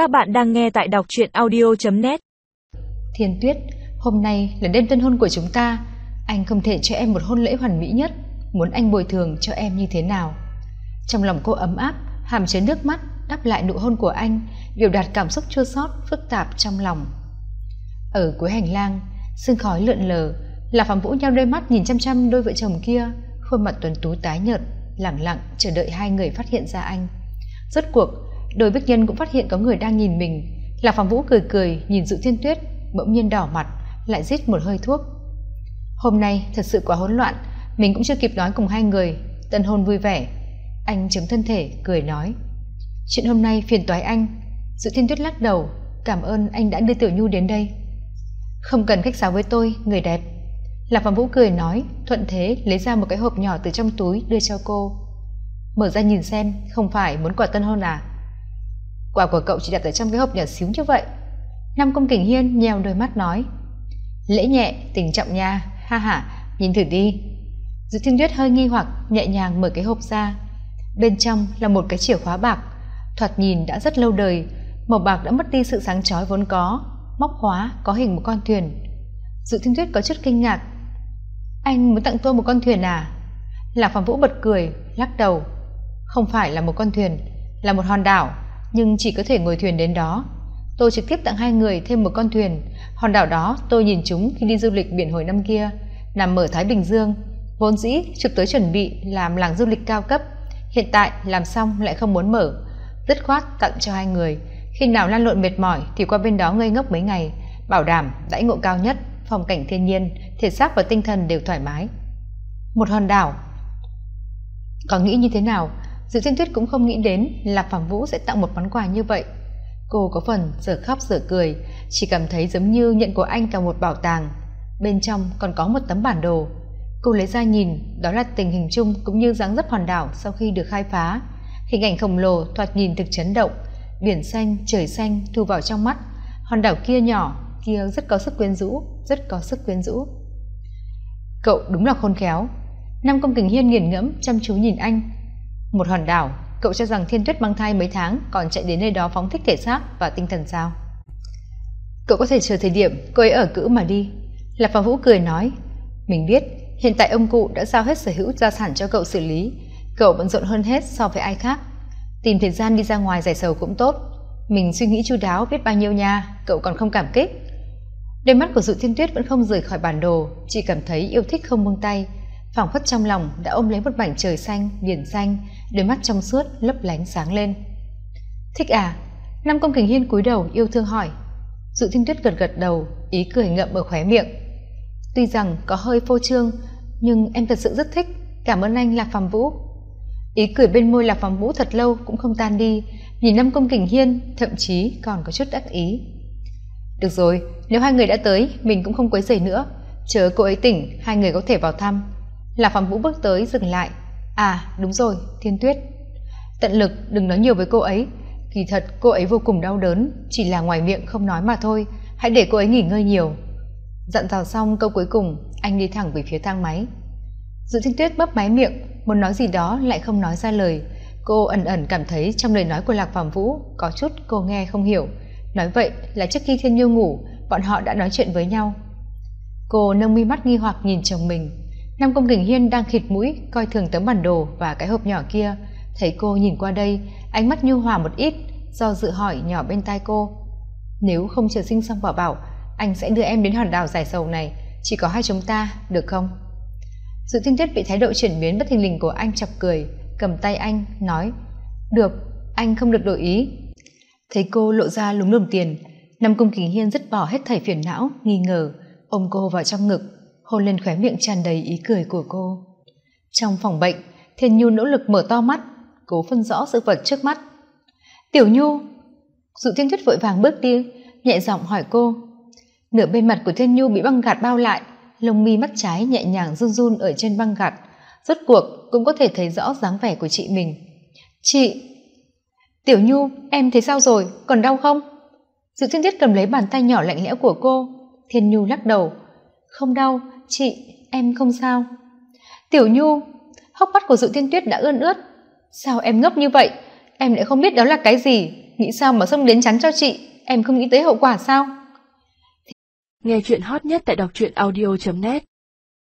Các bạn đang nghe tại đọc truyện audio.net Thiên Tuyết, hôm nay là đêm tân hôn của chúng ta. Anh không thể cho em một hôn lễ hoàn mỹ nhất. Muốn anh bồi thường cho em như thế nào? Trong lòng cô ấm áp, hàm chứa nước mắt, đáp lại nụ hôn của anh, biểu đạt cảm xúc chua xót phức tạp trong lòng. Ở cuối hành lang, sương khói lượn lờ, là phạm vũ nhau đôi mắt nhìn chăm chăm đôi vợ chồng kia, khuôn mặt tuần tú tái nhợt, lẳng lặng chờ đợi hai người phát hiện ra anh. Rốt cuộc, đôi bích nhân cũng phát hiện có người đang nhìn mình. Lạc phạm vũ cười cười, nhìn dự thiên tuyết, bỗng nhiên đỏ mặt, lại rít một hơi thuốc. Hôm nay thật sự quá hỗn loạn, mình cũng chưa kịp nói cùng hai người. Tân hôn vui vẻ, anh chấm thân thể, cười nói. Chuyện hôm nay phiền toái anh. Dự thiên tuyết lắc đầu, cảm ơn anh đã đưa tiểu nhu đến đây. Không cần khách sáo với tôi, người đẹp. Lạc phạm vũ cười nói, thuận thế lấy ra một cái hộp nhỏ từ trong túi đưa cho cô. Mở ra nhìn xem, không phải muốn quà tân hôn à? Quà của cậu chỉ đặt ở trong cái hộp nhỏ xíu như vậy. Nam công kình hiên nheo đôi mắt nói, lễ nhẹ, tình trọng nha. Ha ha, nhìn thử đi. Dự thiên tuyết hơi nghi hoặc, nhẹ nhàng mở cái hộp ra. Bên trong là một cái chìa khóa bạc. Thoạt nhìn đã rất lâu đời, màu bạc đã mất đi sự sáng chói vốn có, móc khóa có hình một con thuyền. Dự thiên tuyết có chút kinh ngạc. Anh muốn tặng tôi một con thuyền à? Lạc phạm vũ bật cười, lắc đầu. Không phải là một con thuyền, là một hòn đảo nhưng chỉ có thể ngồi thuyền đến đó. Tôi trực tiếp tặng hai người thêm một con thuyền. Hòn đảo đó, tôi nhìn chúng khi đi du lịch biển hồi năm kia, nằm ở thái bình dương. Vốn dĩ, trực tới chuẩn bị làm làng du lịch cao cấp. Hiện tại, làm xong lại không muốn mở. Dứt khoát tặng cho hai người. Khi nào lan lộn mệt mỏi thì qua bên đó ngây ngốc mấy ngày, bảo đảm đãi ngộ cao nhất, phong cảnh thiên nhiên, thể xác và tinh thần đều thoải mái. Một hòn đảo. Có nghĩ như thế nào? Diệp thiên tuyết cũng không nghĩ đến lạc phạm vũ sẽ tặng một món quà như vậy. Cô có phần giờ khóc giờ cười, chỉ cảm thấy giống như nhận của anh cả một bảo tàng. Bên trong còn có một tấm bản đồ. Cô lấy ra nhìn, đó là tình hình chung cũng như dáng dấp hòn đảo sau khi được khai phá. Hình ảnh khổng lồ thoạt nhìn thực chấn động. Biển xanh, trời xanh thu vào trong mắt. Hòn đảo kia nhỏ, kia rất có sức quyến rũ, rất có sức quyến rũ. Cậu đúng là khôn khéo. Nam công kình hiên nghiền ngẫm chăm chú nhìn anh một hòn đảo, cậu cho rằng thiên tuyết mang thai mấy tháng còn chạy đến nơi đó phóng thích thể xác và tinh thần sao? Cậu có thể chờ thời điểm cô ấy ở cữ mà đi. Lạc phàm vũ cười nói, mình biết, hiện tại ông cụ đã giao hết sở hữu gia sản cho cậu xử lý. Cậu bận rộn hơn hết so với ai khác. Tìm thời gian đi ra ngoài giải sầu cũng tốt. Mình suy nghĩ chu đáo biết bao nhiêu nha, cậu còn không cảm kích. Đôi mắt của dụ thiên tuyết vẫn không rời khỏi bản đồ, chỉ cảm thấy yêu thích không buông tay phảng phất trong lòng đã ôm lấy một mảnh trời xanh, biển xanh, đôi mắt trong suốt lấp lánh sáng lên. Thích à? Nam công kình hiên cúi đầu yêu thương hỏi. Dụ thiên tuyết gật gật đầu, ý cười ngậm ở khóe miệng. Tuy rằng có hơi phô trương, nhưng em thật sự rất thích. Cảm ơn anh, lạc phàm vũ. Ý cười bên môi lạc phàm vũ thật lâu cũng không tan đi, nhìn nam công kình hiên, thậm chí còn có chút đắc ý. Được rồi, nếu hai người đã tới, mình cũng không quấy rầy nữa. Chờ cô ấy tỉnh, hai người có thể vào thăm là phàm vũ bước tới dừng lại. À đúng rồi, thiên tuyết. Tận lực đừng nói nhiều với cô ấy. Kỳ thật, cô ấy vô cùng đau đớn. Chỉ là ngoài miệng không nói mà thôi. Hãy để cô ấy nghỉ ngơi nhiều. Dặn dò xong câu cuối cùng, anh đi thẳng về phía thang máy. Dự thiên tuyết bấp máy miệng, muốn nói gì đó lại không nói ra lời. Cô ẩn ẩn cảm thấy trong lời nói của lạc phàm vũ có chút cô nghe không hiểu. Nói vậy là trước khi thiên nhiêu ngủ, bọn họ đã nói chuyện với nhau. Cô nâng mi mắt nghi hoặc nhìn chồng mình nam công kình hiên đang khịt mũi, coi thường tấm bản đồ và cái hộp nhỏ kia. Thấy cô nhìn qua đây, ánh mắt nhu hòa một ít, do dự hỏi nhỏ bên tai cô, nếu không chờ sinh xong bảo bảo, anh sẽ đưa em đến hòn đảo giải sầu này. Chỉ có hai chúng ta, được không? Sự tinh tiết bị thái độ chuyển biến bất thình lình của anh chọc cười, cầm tay anh, nói, được, anh không được đổi ý. Thấy cô lộ ra lúng lùm tiền, nam công kính hiên dứt bỏ hết thảy phiền não, nghi ngờ, ôm cô vào trong ngực hôn lên khóe miệng tràn đầy ý cười của cô. Trong phòng bệnh, thiên nhu nỗ lực mở to mắt, cố phân rõ sự vật trước mắt. Tiểu nhu dụ thiên tuyết vội vàng bước đi, nhẹ giọng hỏi cô. Nửa bên mặt của thiên nhu bị băng gạt bao lại, lông mi mắt trái nhẹ nhàng run run ở trên băng gạt. Rốt cuộc cũng có thể thấy rõ dáng vẻ của chị mình. Chị, tiểu nhu, em thấy sao rồi? Còn đau không? Dự thiên tuyết cầm lấy bàn tay nhỏ lạnh lẽo của cô. Thiên nhu lắc đầu không đau, chị, em không sao. Tiểu nhu, hốc mắt của dự thiên tuyết đã ươn ướt. Sao em ngốc như vậy? Em lại không biết đó là cái gì. Nghĩ sao mà xông đến chắn cho chị? Em không nghĩ tới hậu quả sao? Nghe chuyện hot nhất tại đọc truyện audio net.